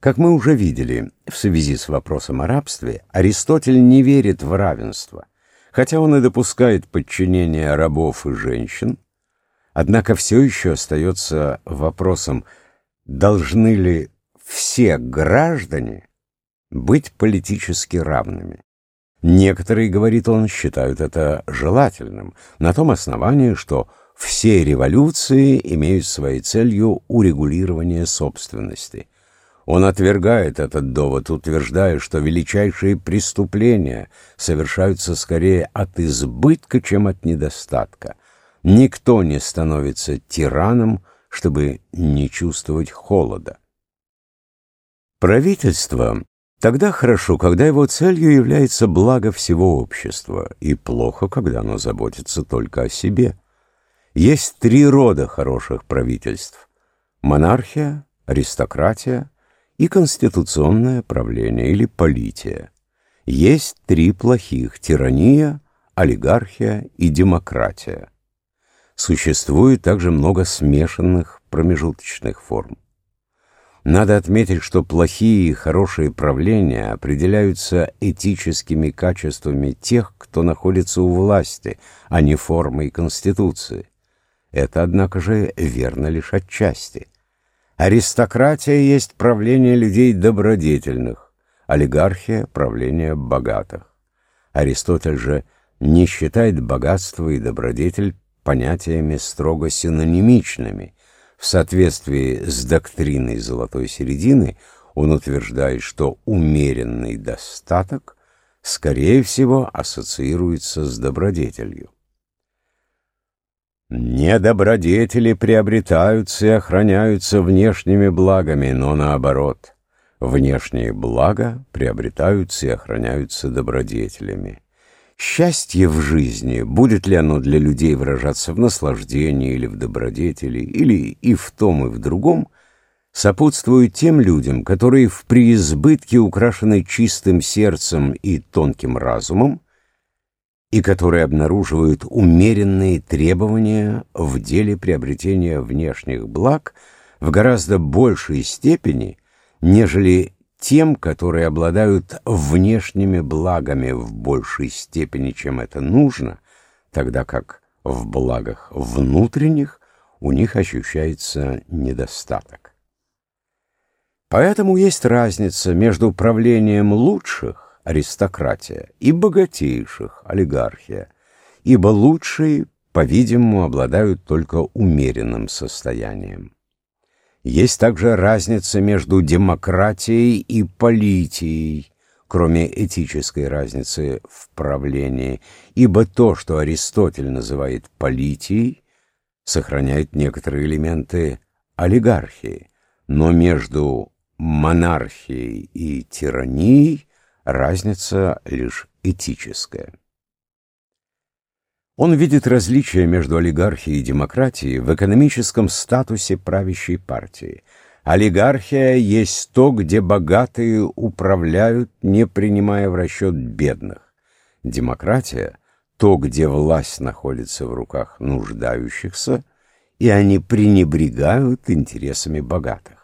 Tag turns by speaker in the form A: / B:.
A: Как мы уже видели, в связи с вопросом о рабстве, Аристотель не верит в равенство, хотя он и допускает подчинение рабов и женщин, однако все еще остается вопросом, должны ли все граждане быть политически равными. Некоторые, говорит он, считают это желательным, на том основании, что все революции имеют своей целью урегулирование собственности. Он отвергает этот довод, утверждая, что величайшие преступления совершаются скорее от избытка, чем от недостатка. Никто не становится тираном, чтобы не чувствовать холода. Правительство тогда хорошо, когда его целью является благо всего общества, и плохо, когда оно заботится только о себе. Есть три рода хороших правительств – монархия, аристократия и конституционное правление или полития. Есть три плохих – тирания, олигархия и демократия. Существует также много смешанных промежуточных форм. Надо отметить, что плохие и хорошие правления определяются этическими качествами тех, кто находится у власти, а не формой конституции. Это, однако же, верно лишь отчасти. Аристократия есть правление людей добродетельных, олигархия — правление богатых. Аристотель же не считает богатство и добродетель понятиями строго синонимичными. В соответствии с доктриной золотой середины он утверждает, что умеренный достаток, скорее всего, ассоциируется с добродетелью. Не добродетели приобретаются и охраняются внешними благами, но наоборот. Внешние блага приобретаются и охраняются добродетелями. Счастье в жизни, будет ли оно для людей выражаться в наслаждении или в добродетели, или и в том, и в другом, сопутствует тем людям, которые в преизбытке украшены чистым сердцем и тонким разумом, и которые обнаруживают умеренные требования в деле приобретения внешних благ в гораздо большей степени, нежели тем, которые обладают внешними благами в большей степени, чем это нужно, тогда как в благах внутренних у них ощущается недостаток. Поэтому есть разница между правлением лучших аристократия, и богатейших олигархия, ибо лучшие, по-видимому, обладают только умеренным состоянием. Есть также разница между демократией и политией, кроме этической разницы в правлении, ибо то, что Аристотель называет политией, сохраняет некоторые элементы олигархии, но между монархией и тиранией разница лишь этическая. Он видит различия между олигархией и демократией в экономическом статусе правящей партии. Олигархия есть то, где богатые управляют, не принимая в расчет бедных. Демократия — то, где власть находится в руках нуждающихся, и они пренебрегают интересами богатых.